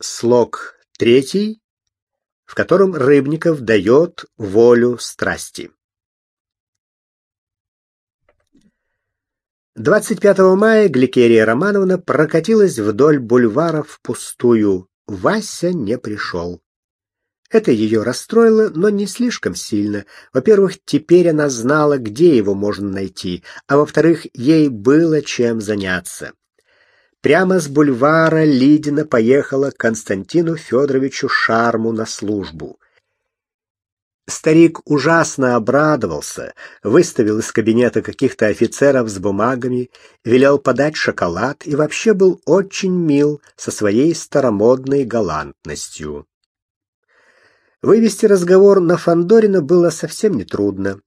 Слог третий, в котором Рыбников дает волю страсти. 25 мая Гликерия Романовна прокатилась вдоль бульвара впустую. Вася не пришел. Это ее расстроило, но не слишком сильно. Во-первых, теперь она знала, где его можно найти, а во-вторых, ей было чем заняться. Прямо с бульвара Лидина поехала к Константину Федоровичу Шарму на службу. Старик ужасно обрадовался, выставил из кабинета каких-то офицеров с бумагами, велел подать шоколад и вообще был очень мил со своей старомодной галантностью. Вывести разговор на Фандорина было совсем нетрудно.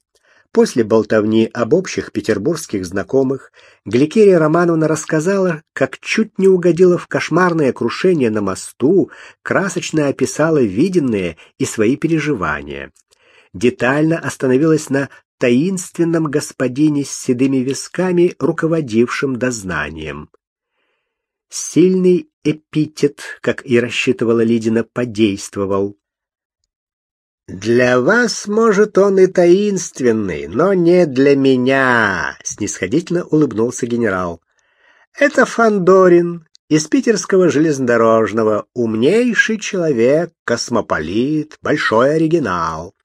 После болтовни об общих петербургских знакомых Гликерия Романовна рассказала, как чуть не угодила в кошмарное крушение на мосту, красочно описала виденное и свои переживания. Детально остановилась на таинственном господине с седыми висками, руководившем дознанием. Сильный эпитет, как и рассчитывала Лидина, подействовал. «Для вас, может, он и таинственный, но не для меня», — снисходительно улыбнулся генерал. «Это Фандорин из питерского железнодорожного, умнейший человек, космополит, большой оригинал.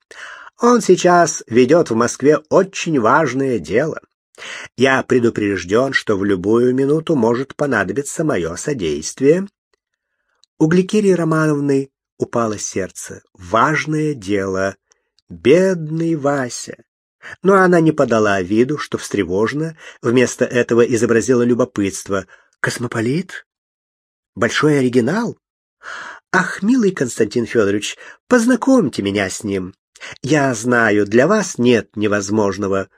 Он сейчас ведет в Москве очень важное дело. Я предупрежден, что в любую минуту может понадобиться мое содействие». У Гликерии Романовны упало сердце. Важное дело. Бедный Вася. Но она не подала виду, что встревожена, вместо этого изобразила любопытство. Космополит? Большой оригинал? Ах, милый Константин Федорович, познакомьте меня с ним. Я знаю, для вас нет невозможного.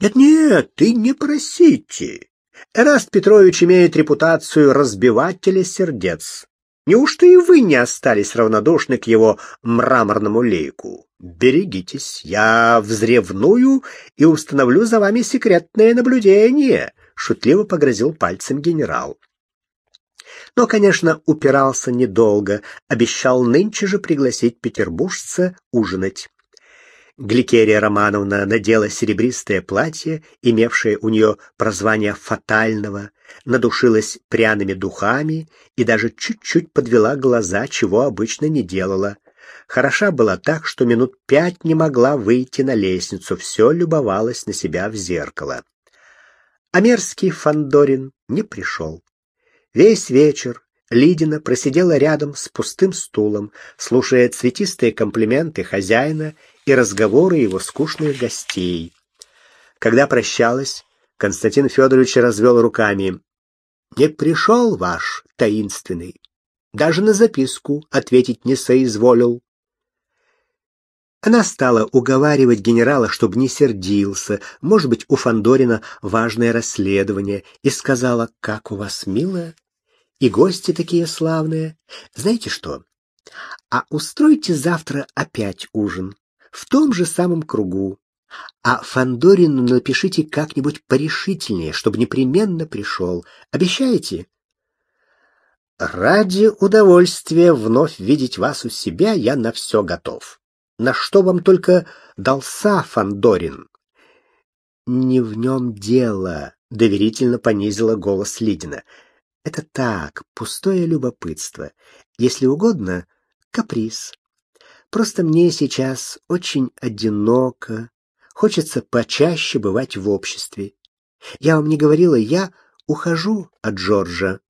Нет-нет, ты не просите. Эраст Петрович имеет репутацию разбивателя сердец. Неужто и вы не остались равнодушны к его мраморному лейку? Берегитесь, я взревную и установлю за вами секретное наблюдение, шутливо погрозил пальцем генерал. Но, конечно, упирался недолго, обещал нынче же пригласить петербуржца ужинать. Гликерия Романовна надела серебристое платье, имевшее у нее прозвание фатального, надушилась пряными духами и даже чуть-чуть подвела глаза, чего обычно не делала. Хороша была так, что минут пять не могла выйти на лестницу, все любовалась на себя в зеркало. А мерзкий Фандорин не пришел. Весь вечер Лидина просидела рядом с пустым стулом, слушая цветистые комплименты хозяина и разговоры его скучных гостей. Когда прощалась, Константин Федорович развел руками. «Не пришел ваш таинственный. Даже на записку ответить не соизволил». Она стала уговаривать генерала, чтобы не сердился, может быть, у Фандорина важное расследование, и сказала, как у вас мило, и гости такие славные. Знаете что, а устройте завтра опять ужин в том же самом кругу. А Фандорину напишите как-нибудь порешительнее, чтобы непременно пришел. Обещаете? Ради удовольствия вновь видеть вас у себя я на все готов. На что вам только дался Фандорин? Не в нем дело, доверительно понизила голос Лидина. Это так, пустое любопытство. Если угодно, каприз. Просто мне сейчас очень одиноко, хочется почаще бывать в обществе. Я вам не говорила, я ухожу от Джорджа.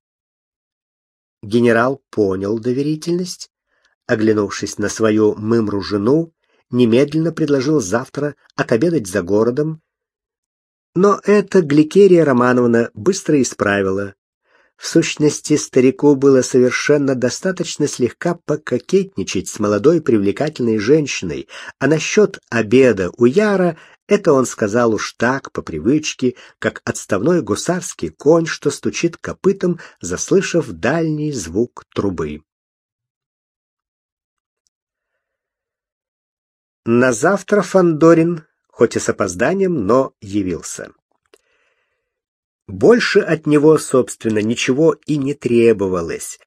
Генерал понял доверительность, оглянувшись на свою мымру жену, немедленно предложил завтра отобедать за городом. Но это Гликерия Романовна быстро исправила. В сущности, старику было совершенно достаточно слегка пококетничать с молодой привлекательной женщиной, а насчет обеда у Яра это он сказал уж так, по привычке, как отставной гусарский конь, что стучит копытом, заслышав дальний звук трубы. На завтра Фандорин, хоть и с опозданием, но явился. Больше от него, собственно, ничего и не требовалось.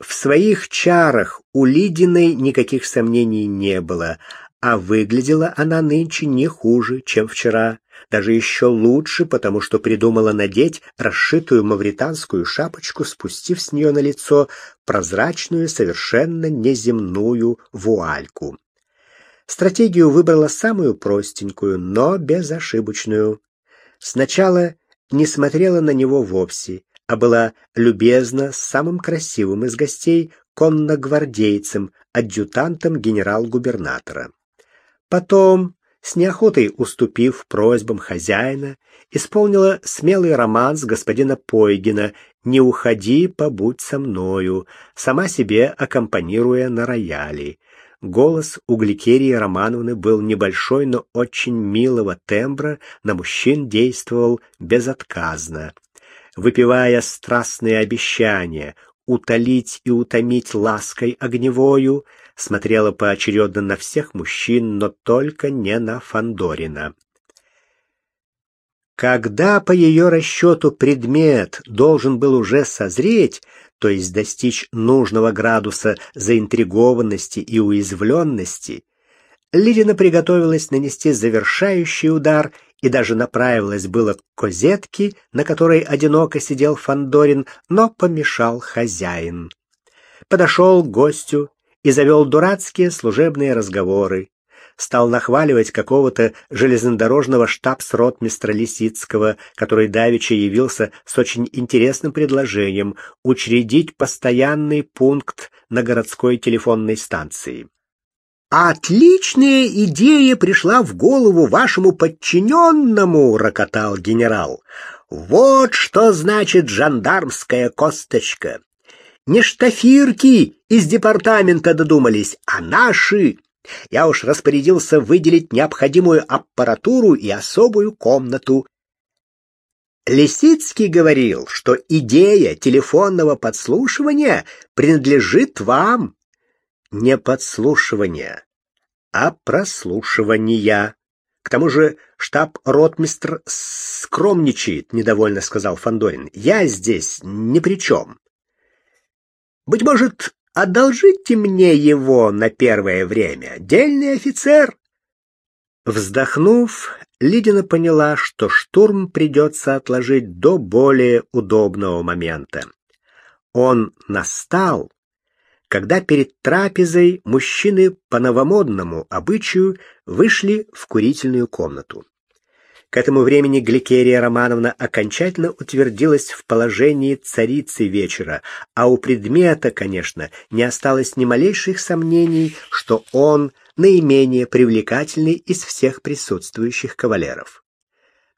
В своих чарах у Лидиной никаких сомнений не было, а выглядела она нынче не хуже, чем вчера, даже еще лучше, потому что придумала надеть расшитую мавританскую шапочку, спустив с нее на лицо прозрачную, совершенно неземную вуальку. Стратегию выбрала самую простенькую, но безошибочную. Сначала не смотрела на него вовсе, а была любезна с самым красивым из гостей конногвардейцем, адъютантом генерал-губернатора. Потом, с неохотой уступив просьбам хозяина, исполнила смелый романс господина Пойгина «Не уходи, побудь со мною», сама себе аккомпанируя на рояле. Голос у Гликерии Романовны был небольшой, но очень милого тембра, на мужчин действовал безотказно выпивая страстные обещания утолить и утомить лаской огневою, смотрела поочередно на всех мужчин, но только не на Фандорина. Когда по ее расчету предмет должен был уже созреть, то есть достичь нужного градуса заинтригованности и уязвленности, Лидина приготовилась нанести завершающий удар и даже направилась было к козетке, на которой одиноко сидел Фандорин, но помешал хозяин. Подошел к гостю и завел дурацкие служебные разговоры. Стал нахваливать какого-то железнодорожного штабс-ротмистра Лисицкого, который давеча явился с очень интересным предложением учредить постоянный пункт на городской телефонной станции. «Отличная идея пришла в голову вашему подчиненному», — рокотал генерал. «Вот что значит жандармская косточка. Не штафирки из департамента додумались, а наши. Я уж распорядился выделить необходимую аппаратуру и особую комнату. Лисицкий говорил, что идея телефонного подслушивания принадлежит вам, не подслушивания, а прослушивания. К тому же штаб-ротмистр скромничает, недовольно сказал Фандорин. Я здесь ни при чем. Быть может, одолжите мне его на первое время, дельный офицер. Вздохнув, Лидина поняла, что штурм придется отложить до более удобного момента. Он настал, когда перед трапезой мужчины по новомодному обычаю вышли в курительную комнату. К этому времени Гликерия Романовна окончательно утвердилась в положении царицы вечера, а у предмета, конечно, не осталось ни малейших сомнений, что он наименее привлекательный из всех присутствующих кавалеров.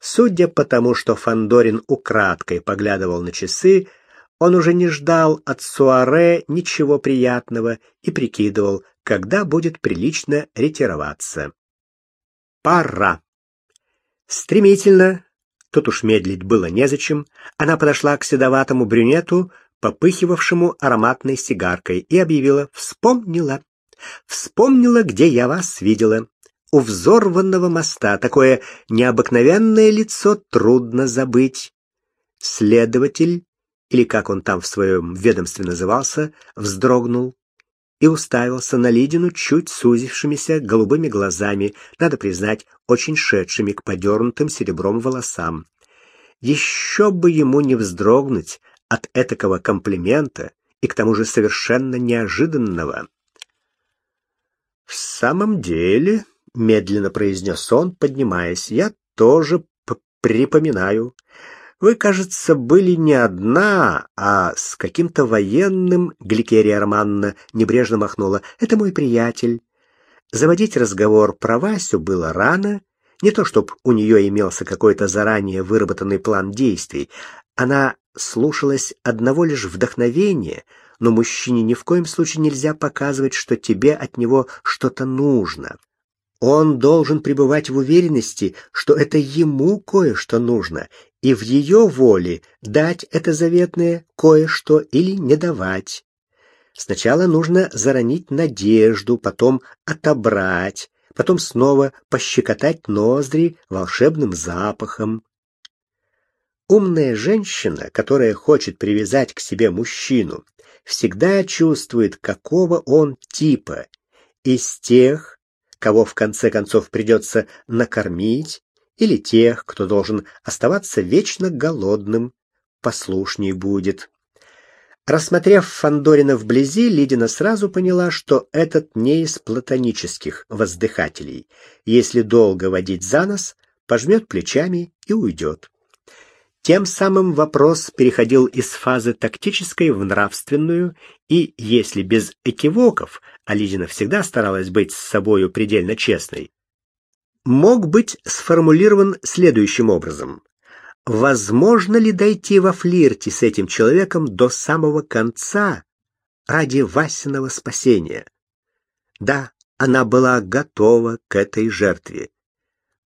Судя по тому, что Фандорин украдкой поглядывал на часы, он уже не ждал от Суаре ничего приятного и прикидывал, когда будет прилично ретироваться. Пора. Стремительно, тут уж медлить было незачем, она подошла к седоватому брюнету, попыхивавшему ароматной сигаркой, и объявила «Вспомнила! Вспомнила, где я вас видела!» У взорванного моста такое необыкновенное лицо трудно забыть. Следователь или как он там в своем ведомстве назывался, вздрогнул и уставился на Лидину чуть сузившимися голубыми глазами, надо признать, очень шедшими к подернутым серебром волосам. Еще бы ему не вздрогнуть от этакого комплимента и к тому же совершенно неожиданного. «В самом деле», — медленно произнес он, поднимаясь, — «я тоже припоминаю. Вы, кажется, были не одна, а с каким-то военным, Гликерия Романна небрежно махнула. Это мой приятель. Заводить разговор про Васю было рано, не то чтоб у нее имелся какой-то заранее выработанный план действий. Она слушалась одного лишь вдохновения, но мужчине ни в коем случае нельзя показывать, что тебе от него что-то нужно. Он должен пребывать в уверенности, что это ему кое-что нужно, и в ее воле дать это заветное кое-что или не давать. Сначала нужно заронить надежду, потом отобрать, потом снова пощекотать ноздри волшебным запахом. Умная женщина, которая хочет привязать к себе мужчину, всегда чувствует, какого он типа, из тех, кого в конце концов придется накормить, или тех, кто должен оставаться вечно голодным, послушней будет. Рассмотрев Фандорина вблизи, Лидина сразу поняла, что этот не из платонических воздыхателей. Если долго водить за нос, пожмет плечами и уйдет. Тем самым вопрос переходил из фазы тактической в нравственную, и если без экивоков, а Лидина всегда старалась быть с собою предельно честной, мог быть сформулирован следующим образом. Возможно ли дойти во флирте с этим человеком до самого конца ради Васиного спасения? Да, она была готова к этой жертве.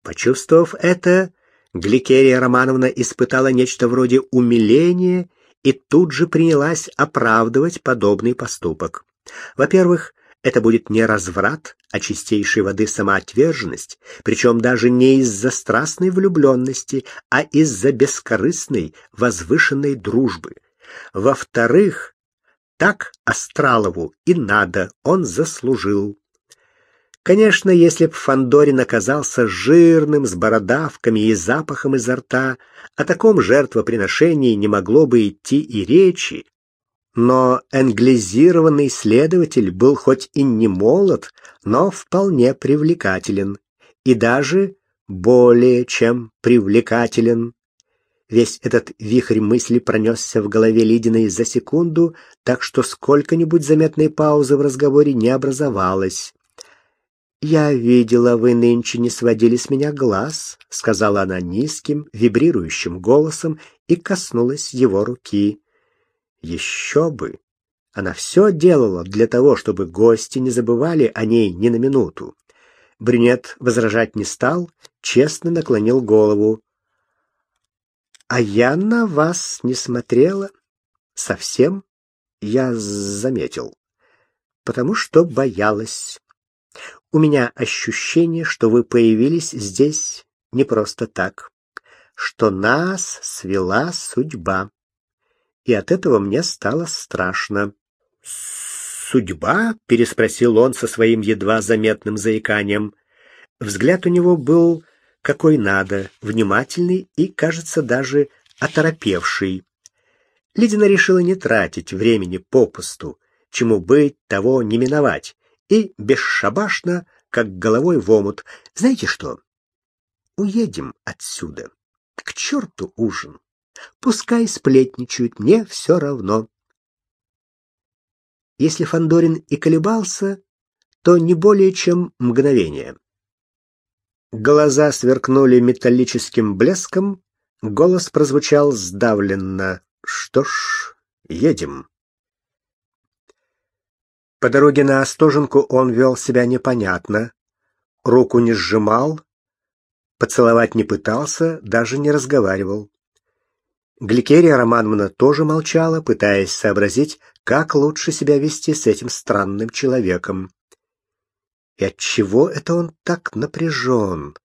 Почувствовав это, Гликерия Романовна испытала нечто вроде умиления и тут же принялась оправдывать подобный поступок. Во-первых, это будет не разврат, а чистейшей воды самоотверженность, причем даже не из-за страстной влюбленности, а из-за бескорыстной, возвышенной дружбы. Во-вторых, так Астралову и надо, он заслужил. Конечно, если б Фандорин оказался жирным, с бородавками и запахом изо рта, о таком жертвоприношении не могло бы идти и речи. Но англизированный следователь был хоть и не молод, но вполне привлекателен. И даже более чем привлекателен. Весь этот вихрь мысли пронесся в голове Лидиной за секунду, так что сколько-нибудь заметной паузы в разговоре не образовалось. «Я видела, вы нынче не сводили с меня глаз», — сказала она низким, вибрирующим голосом и коснулась его руки. Еще бы! Она все делала для того, чтобы гости не забывали о ней ни на минуту. Брюнет возражать не стал, честно наклонил голову. «А я на вас не смотрела. Совсем?» Я заметил. «Потому что боялась. У меня ощущение, что вы появились здесь не просто так, что нас свела судьба и от этого мне стало страшно. «Судьба?» — переспросил он со своим едва заметным заиканием. Взгляд у него был какой надо, внимательный и, кажется, даже оторопевший. Лидина решила не тратить времени попусту, чему быть, того не миновать, и бесшабашно, как головой в омут. Знаете что? Уедем отсюда. К черту ужин. Пускай сплетничают, мне все равно. Если Фандорин и колебался, то не более чем мгновение. Глаза сверкнули металлическим блеском, голос прозвучал сдавленно. Что ж, едем. По дороге на Остоженку он вел себя непонятно. Руку не сжимал, поцеловать не пытался, даже не разговаривал. Гликерия Романовна тоже молчала, пытаясь сообразить, как лучше себя вести с этим странным человеком. И отчего это он так напряжен?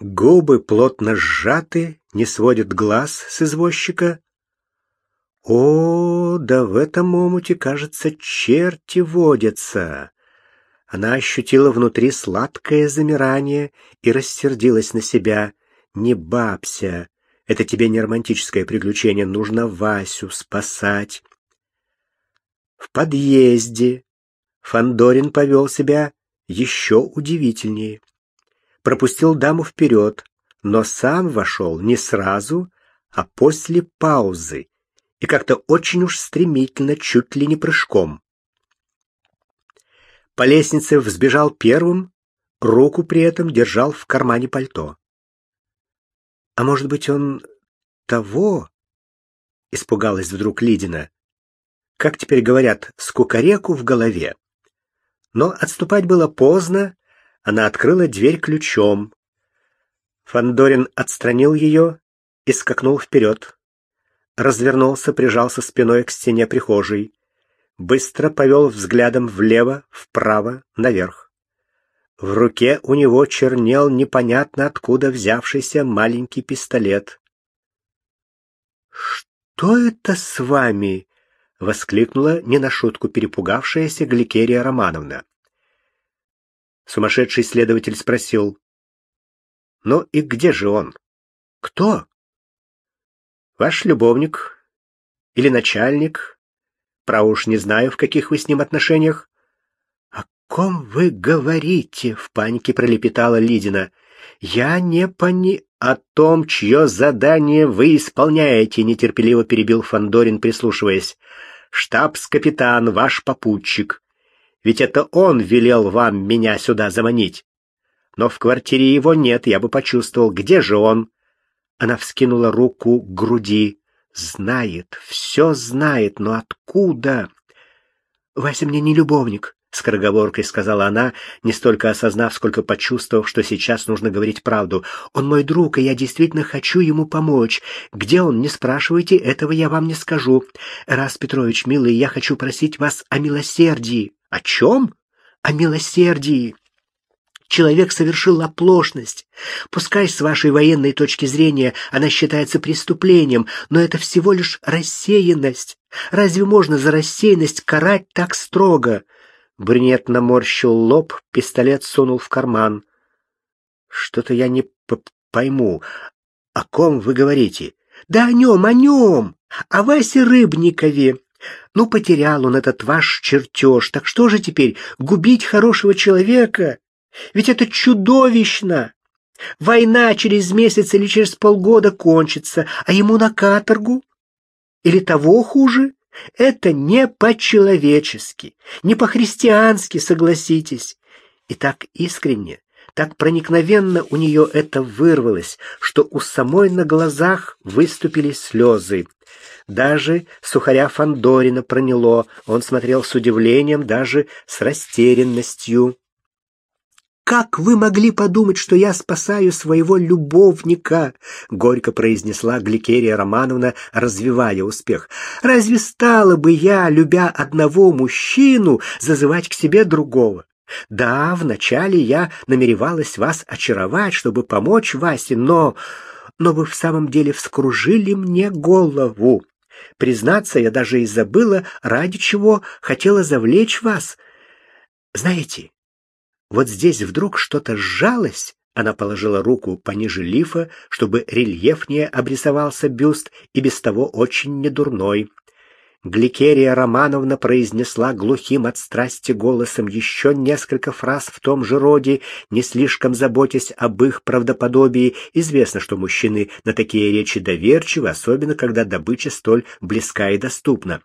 Губы плотно сжаты, не сводит глаз с извозчика. О, да в этом омуте, кажется, черти водятся. Она ощутила внутри сладкое замирание и рассердилась на себя. Не бабся, это тебе не романтическое приключение, нужно Васю спасать. В подъезде Фандорин повел себя еще удивительнее. Пропустил даму вперед, но сам вошел не сразу, а после паузы, и как-то очень уж стремительно, чуть ли не прыжком. По лестнице взбежал первым, руку при этом держал в кармане пальто. А может быть, он того? Испугалась вдруг Лидина. Как теперь говорят, скукареку в голове. Но отступать было поздно, она открыла дверь ключом. Фандорин отстранил ее и скакнул вперед. Развернулся, прижался спиной к стене прихожей. Быстро повел взглядом влево, вправо, наверх. В руке у него чернел непонятно откуда взявшийся маленький пистолет. Что это с вами? воскликнула не на шутку перепугавшаяся Гликерия Романовна. Сумасшедший следователь спросил: "Ну и где же он? Кто? Ваш любовник или начальник? Про уж не знаю, в каких вы с ним отношениях. Ком вы говорите? в панике пролепетала Лидина. Я не пони о том, чье задание вы исполняете, нетерпеливо перебил Фандорин, прислушиваясь. Штабс-капитан, ваш попутчик. Ведь это он велел вам меня сюда заманить. Но в квартире его нет, я бы почувствовал, где же он. Она вскинула руку к груди. Знает, все знает, но откуда? Вася мне не любовник, скороговоркой сказала она, не столько осознав, сколько почувствовав, что сейчас нужно говорить правду. Он мой друг, и я действительно хочу ему помочь. Где он, не спрашивайте, этого я вам не скажу. Раз Петрович, милый, я хочу просить вас о милосердии. О чем? О милосердии. Человек совершил оплошность. Пускай с вашей военной точки зрения она считается преступлением, но это всего лишь рассеянность. Разве можно за рассеянность карать так строго? Брюнет наморщил лоб, пистолет сунул в карман. Что-то я не пойму. О ком вы говорите? Да о нем, о нем, о Васе Рыбникове. Ну, потерял он этот ваш чертеж, так что же теперь, губить хорошего человека? Ведь это чудовищно! Война через месяц или через полгода кончится, а ему на каторгу? Или того хуже? Это не по-человечески, не по-христиански, согласитесь. И так искренне, так проникновенно у нее это вырвалось, что у самой на глазах выступили слезы. Даже сухаря Фандорина проняло, он смотрел с удивлением, даже с растерянностью. Как вы могли подумать, что я спасаю своего любовника? горько произнесла Гликерия Романовна, развивая успех. Разве стала бы я, любя одного мужчину, зазывать к себе другого? Да, вначале я намеревалась вас очаровать, чтобы помочь Васе, но но вы в самом деле вскружили мне голову. Признаться, я даже и забыла, ради чего хотела завлечь вас. Знаете, вот здесь вдруг что-то сжалось, она положила руку пониже лифа, чтобы рельефнее обрисовался бюст, и без того очень недурной. Гликерия Романовна произнесла глухим от страсти голосом еще несколько фраз в том же роде, не слишком заботясь об их правдоподобии. Известно, что мужчины на такие речи доверчивы, особенно когда добыча столь близка и доступна.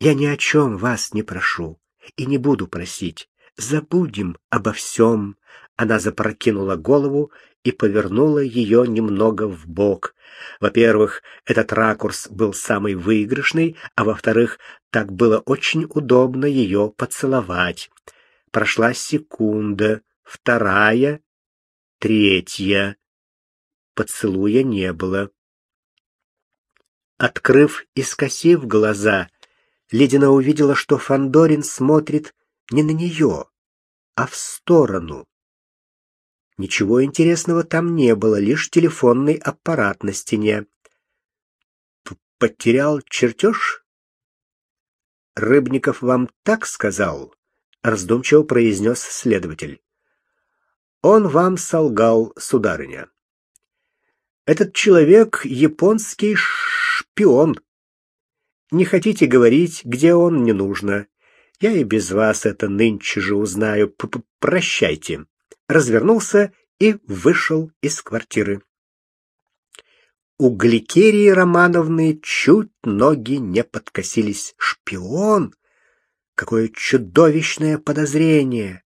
«Я ни о чем вас не прошу и не буду просить. Забудем обо всем. Она запрокинула голову и повернула ее немного в бок. Во-первых, этот ракурс был самый выигрышный, а во-вторых, так было очень удобно ее поцеловать. Прошла секунда, вторая, третья. Поцелуя не было. Открыв и скосив глаза, Ледина увидела, что Фандорин смотрит не на нее, а в сторону. Ничего интересного там не было, лишь телефонный аппарат на стене. Потерял чертеж? Рыбников вам так сказал? раздумчиво произнес следователь. Он вам солгал, сударыня. Этот человек японский шпион. Не хотите говорить, где он, не нужно. Я и без вас это нынче же узнаю. П -п Прощайте. Развернулся и вышел из квартиры. У Гликерии Романовны чуть ноги не подкосились. Шпион? Какое чудовищное подозрение!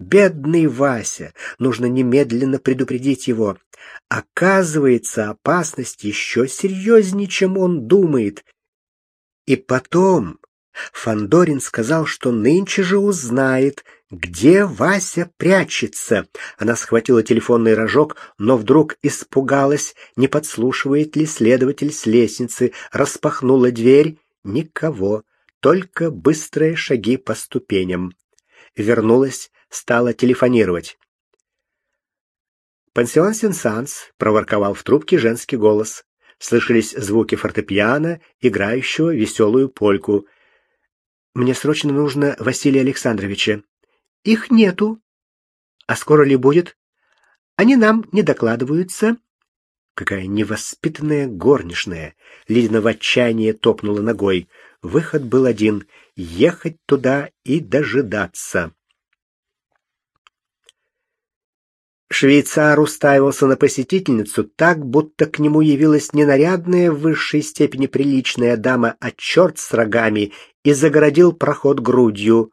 Бедный Вася, нужно немедленно предупредить его. Оказывается, опасность еще серьезнее, чем он думает. И потом Фандорин сказал, что нынче же узнает, где Вася прячется. Она схватила телефонный рожок, но вдруг испугалась, не подслушивает ли следователь с лестницы, распахнула дверь. Никого, только быстрые шаги по ступеням. Вернулась, стала телефонировать. «Пансион Сенсанс», — проворковал в трубке женский голос. Слышались звуки фортепиано, играющего веселую польку. «Мне срочно нужно Василия Александровича». «Их нету». «А скоро ли будет?» «Они нам не докладываются». Какая невоспитанная горничная. Лидина в отчаянии топнула ногой. Выход был один — ехать туда и дожидаться. Швейцар уставился на посетительницу так, будто к нему явилась не нарядная в высшей степени приличная дама, а черт с рогами, и загородил проход грудью.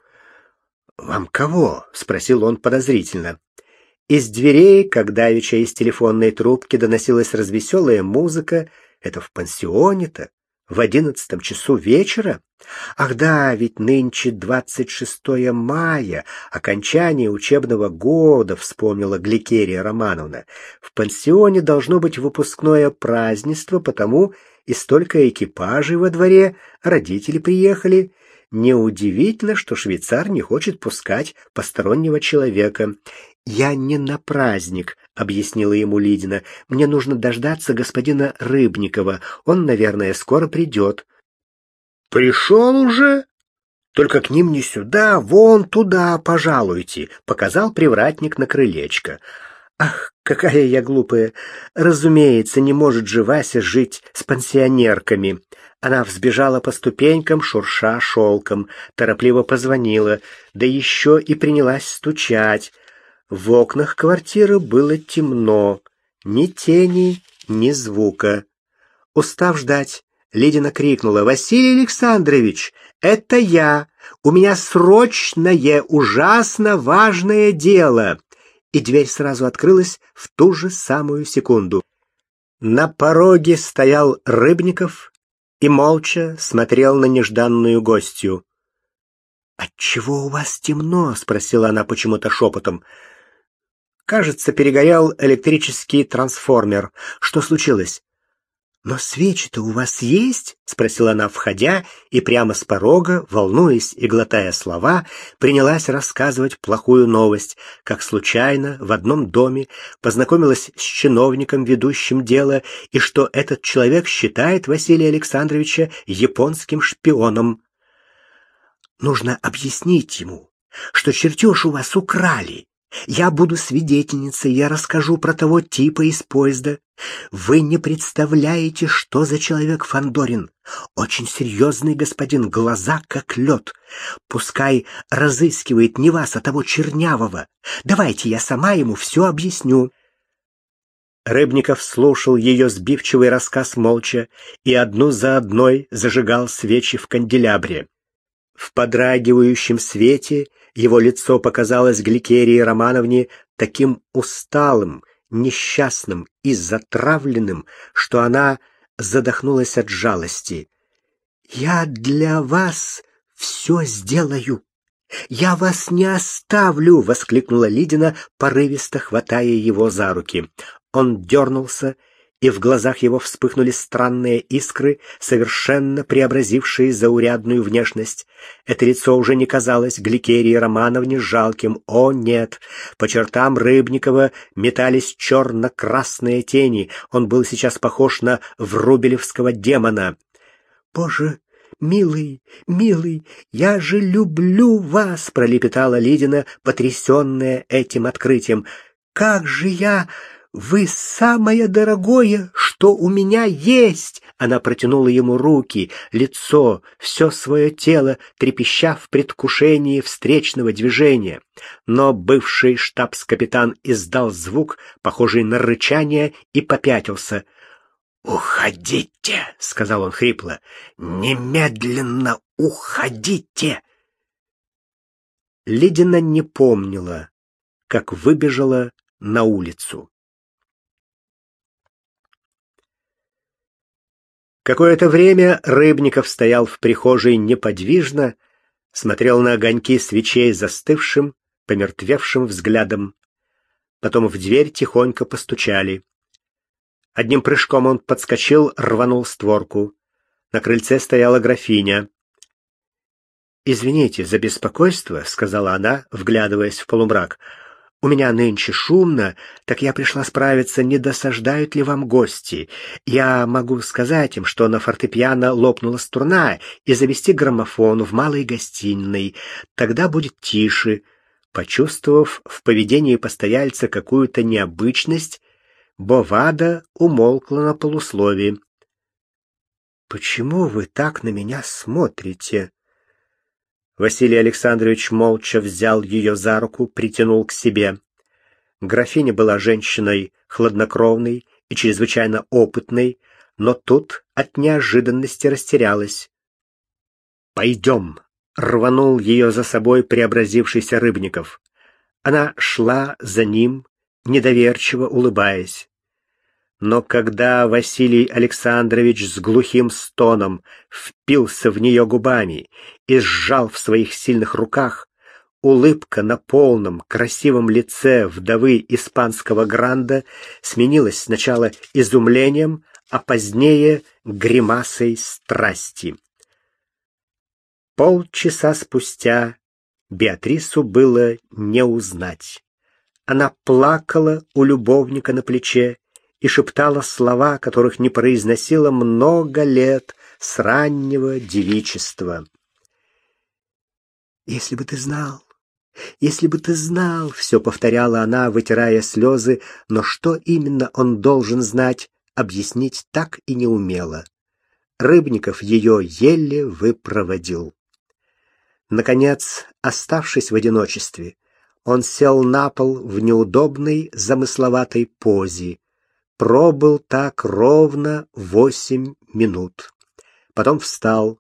«Вам кого?» — спросил он подозрительно. Из дверей, как давеча из телефонной трубки, доносилась развеселая музыка. Это в пансионе-то в одиннадцатом часу вечера? Ах да, ведь нынче двадцать шестое мая, окончание учебного года, вспомнила Гликерия Романовна. В пансионе должно быть выпускное празднество, потому и столько экипажей во дворе, родители приехали. Неудивительно, что швейцар не хочет пускать постороннего человека. «Я не на праздник», — объяснила ему Лидина. «Мне нужно дождаться господина Рыбникова. Он, наверное, скоро придет». «Пришел уже?» «Только к ним не сюда, вон туда пожалуйте», — показал привратник на крылечко. «Ах, какая я глупая! Разумеется, не может же Вася жить с пансионерками». Она взбежала по ступенькам, шурша шелком, торопливо позвонила, да еще и принялась стучать. В окнах квартиры было темно, ни тени, ни звука. Устав ждать, Лидина крикнула: "Василий Александрович, это я. У меня срочное, ужасно важное дело". И дверь сразу открылась в ту же самую секунду. На пороге стоял Рыбников и молча смотрел на нежданную гостью. «Отчего у вас темно?» — спросила она почему-то шепотом. Кажется, перегорел электрический трансформер. Что случилось? «Но свечи-то у вас есть?» — спросила она, входя, и прямо с порога, волнуясь и глотая слова, принялась рассказывать плохую новость, как случайно в одном доме познакомилась с чиновником, ведущим дело, и что этот человек считает Василия Александровича японским шпионом. «Нужно объяснить ему, что чертеж у вас украли, я буду свидетельницей, я расскажу про того типа из поезда. Вы не представляете, что за человек Фандорин. Очень серьезный господин, глаза как лед. Пускай разыскивает не вас, а того чернявого. Давайте я сама ему все объясню. Рыбников слушал ее сбивчивый рассказ молча и одну за одной зажигал свечи в канделябре. В подрагивающем свете его лицо показалось Гликерии Романовне таким усталым, несчастным и затравленным, что она задохнулась от жалости. «Я для вас все сделаю. Я вас не оставлю!» — воскликнула Лидина, порывисто хватая его за руки. Он дернулся и в глазах его вспыхнули странные искры, совершенно преобразившие заурядную внешность. Это лицо уже не казалось Гликерии Романовне жалким. О, нет! По чертам Рыбникова метались черно-красные тени. Он был сейчас похож на врубелевского демона. «Боже, милый, милый, я же люблю вас!» — пролепетала Лидина, потрясенная этим открытием. «Как же я...» Вы самое дорогое, что у меня есть. Она протянула ему руки, лицо, все свое тело, трепеща в предвкушении встречного движения. Но бывший штабс-капитан издал звук, похожий на рычание, и попятился. «Уходите!» — сказал он хрипло. «Немедленно уходите!» Ледина не помнила, как выбежала на улицу. Какое-то время Рыбников стоял в прихожей неподвижно, смотрел на огоньки свечей застывшим, помертвевшим взглядом. Потом в дверь тихонько постучали. Одним прыжком он подскочил, рванул створку. На крыльце стояла графиня. «Извините за беспокойство», — сказала она, вглядываясь в полумрак. У меня нынче шумно, так я пришла справиться, не досаждают ли вам гости. Я могу сказать им, что на фортепиано лопнула струна, и завести граммофон в малой гостиной. Тогда будет тише. Почувствовав в поведении постояльца какую-то необычность, Бовада умолкла на полусловии. «Почему вы так на меня смотрите?» Василий Александрович молча взял ее за руку, притянул к себе. Графиня была женщиной хладнокровной и чрезвычайно опытной, но тут от неожиданности растерялась. «Пойдем!» — рванул ее за собой преобразившийся Рыбников. Она шла за ним, недоверчиво улыбаясь. Но когда Василий Александрович с глухим стоном впился в нее губами и сжал в своих сильных руках, улыбка на полном красивом лице вдовы испанского гранда сменилась сначала изумлением, а позднее гримасой страсти. Полчаса спустя Беатрису было не узнать. Она плакала у любовника на плече и шептала слова, которых не произносила много лет с раннего девичества. «Если бы ты знал, если бы ты знал», — все повторяла она, вытирая слезы, но что именно он должен знать, объяснить так и не умела. Рыбников ее еле выпроводил. Наконец, оставшись в одиночестве, он сел на пол в неудобной, замысловатой позе, пробыл так ровно восемь минут. Потом встал,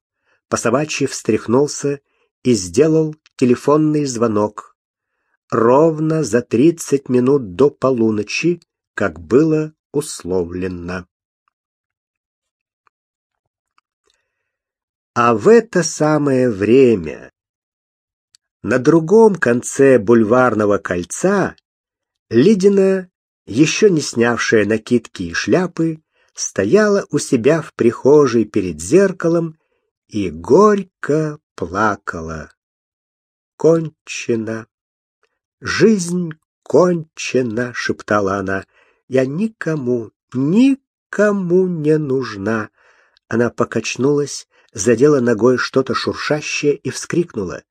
по-собачьи встряхнулся и сделал телефонный звонок. Ровно за тридцать минут до полуночи, как было условлено. А в это самое время на другом конце бульварного кольца Лидина еще не снявшая накидки и шляпы, стояла у себя в прихожей перед зеркалом и горько плакала. Кончена. Жизнь кончена, шептала она. Я никому, никому не нужна. Она покачнулась, задела ногой что-то шуршащее и вскрикнула.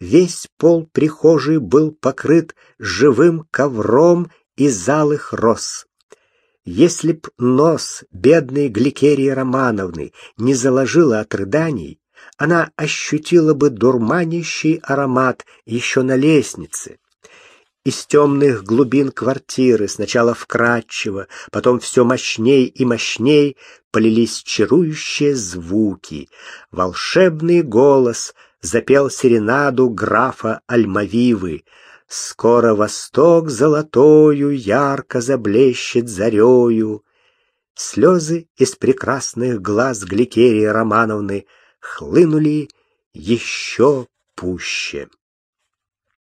Весь пол прихожей был покрыт живым ковром из алых роз. Если б нос бедной Гликерии Романовны не заложила от рыданий, она ощутила бы дурманящий аромат еще на лестнице. Из темных глубин квартиры сначала вкрадчиво, потом все мощней и мощней полились чарующие звуки. Волшебный голос запел серенаду графа Альмавивы — Скоро восток золотою ярко заблещет зарею. Слезы из прекрасных глаз Гликерии Романовны хлынули еще пуще.